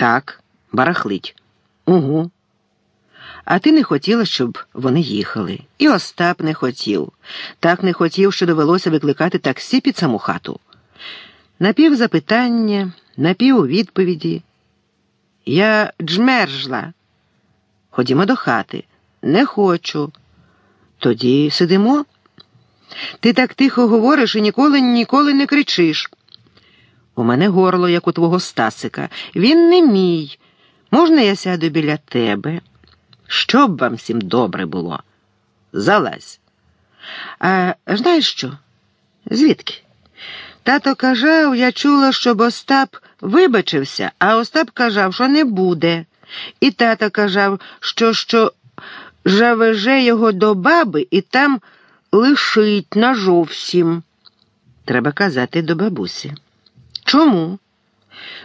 Так, барахлить. Угу. А ти не хотіла, щоб вони їхали. І Остап не хотів. Так не хотів, що довелося викликати таксі під саму хату. Напів запитання, напів відповіді. Я джмержла. Ходімо до хати. Не хочу. Тоді сидимо. Ти так тихо говориш і ніколи ніколи не кричиш. У мене горло, як у твого Стасика. Він не мій. Можна я сяду біля тебе? Щоб вам всім добре було. Залазь. А знаєш що? Звідки? Тато казав, я чула, щоб Остап вибачився, а Остап казав, що не буде. І тато казав, що що завеже його до баби і там лишить назовсім. Треба казати до бабусі. Чому?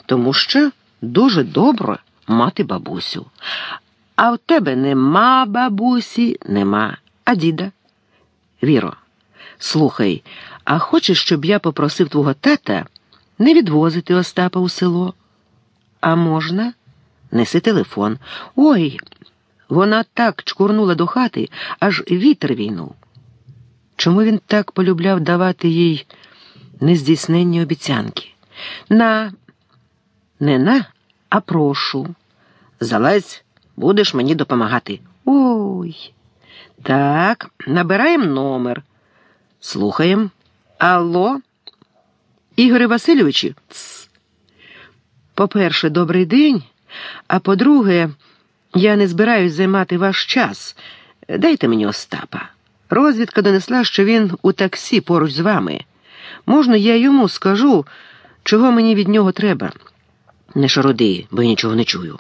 Тому що дуже добре мати бабусю. А в тебе нема бабусі, нема, а діда. Віро, слухай, а хочеш, щоб я попросив твого тата не відвозити Остапа у село? А можна? Неси телефон. Ой, вона так чкурнула до хати, аж вітер війнув. Чому він так полюбляв давати їй нездійсненні обіцянки? На, не на, а прошу. Залазь, будеш мені допомагати. Ой. Так, набираємо номер. Слухаємо. Алло? Ігоре Васильовичу? По-перше, добрий день. А по-друге, я не збираюсь займати ваш час. Дайте мені Остапа. Розвідка донесла, що він у таксі поруч з вами. Можна, я йому скажу, чого мені від нього треба. Не шароди, бо я нічого не чую.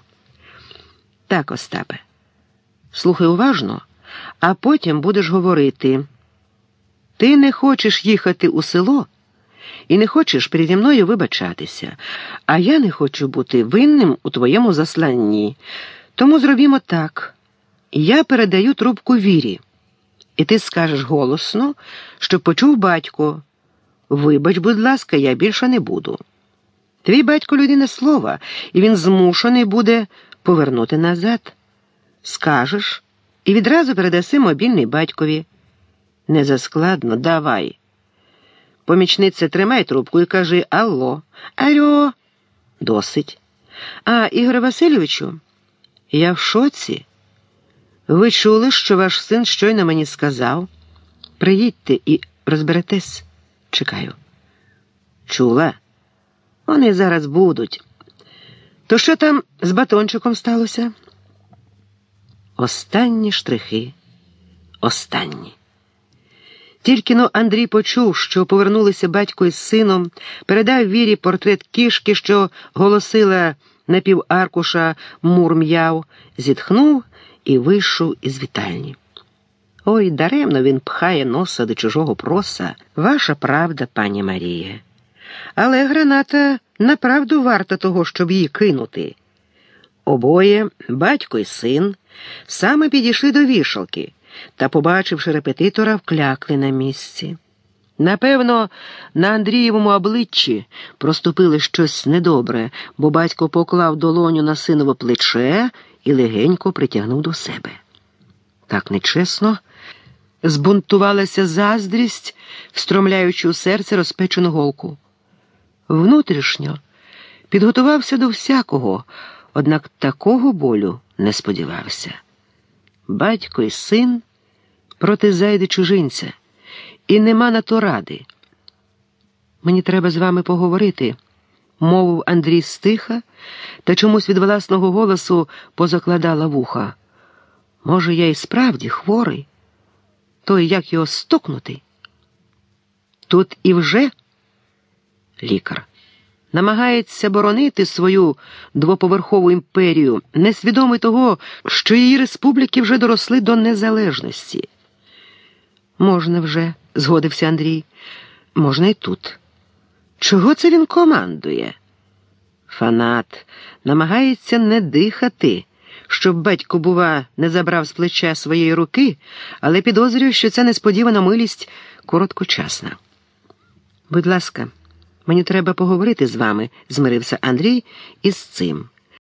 Так, Остапе, слухай уважно, а потім будеш говорити. Ти не хочеш їхати у село і не хочеш переді мною вибачатися, а я не хочу бути винним у твоєму засланні. Тому зробімо так. Я передаю трубку вірі, і ти скажеш голосно, щоб почув батько. Вибач, будь ласка, я більше не буду. Твій батько людина слова, і він змушений буде повернути назад. Скажеш і відразу передаси мобільний батькові. Не заскладно, давай. Помічниця тримай трубку і кажи Алло, Алло, досить. А, Ігоре Васильовичу, я в шоці. Ви чули, що ваш син щойно мені сказав? Приїдьте і розберетесь. Чекаю. Чула? Вони зараз будуть. То що там з батончиком сталося? Останні штрихи. Останні. Тільки но Андрій почув, що повернулися батько із сином, передав вірі портрет кішки, що голосила на пів аркуша мурм'яв, зітхнув і вийшов із вітальні. Ой, даремно він пхає носа до чужого проса. Ваша правда, пані Марія. Але граната направду варта того, щоб її кинути. Обоє, батько і син, саме підійшли до вішалки та, побачивши репетитора, вклякли на місці. Напевно, на Андрієвому обличчі проступили щось недобре, бо батько поклав долоню на синове плече і легенько притягнув до себе. Так нечесно збунтувалася заздрість, встромляючи у серце розпечену голку. Внутрішньо підготувався до всякого, однак такого болю не сподівався. Батько і син проти зайди чужинця, і нема на то ради. Мені треба з вами поговорити, мовив Андрій стиха, та чомусь від власного голосу позакладала вуха. Може, я і справді хворий, то як його стукнути? Тут і вже лікар намагається боронити свою двоповерхову імперію, несвідомий того, що її республіки вже доросли до незалежності. Можна вже, згодився Андрій, можна і тут. Чого це він командує? Фанат намагається не дихати, щоб батько, бува, не забрав з плеча своєї руки, але підозрюю, що ця несподівана милість короткочасна. Будь ласка. Мені треба поговорити з вами, змирився Андрій із цим.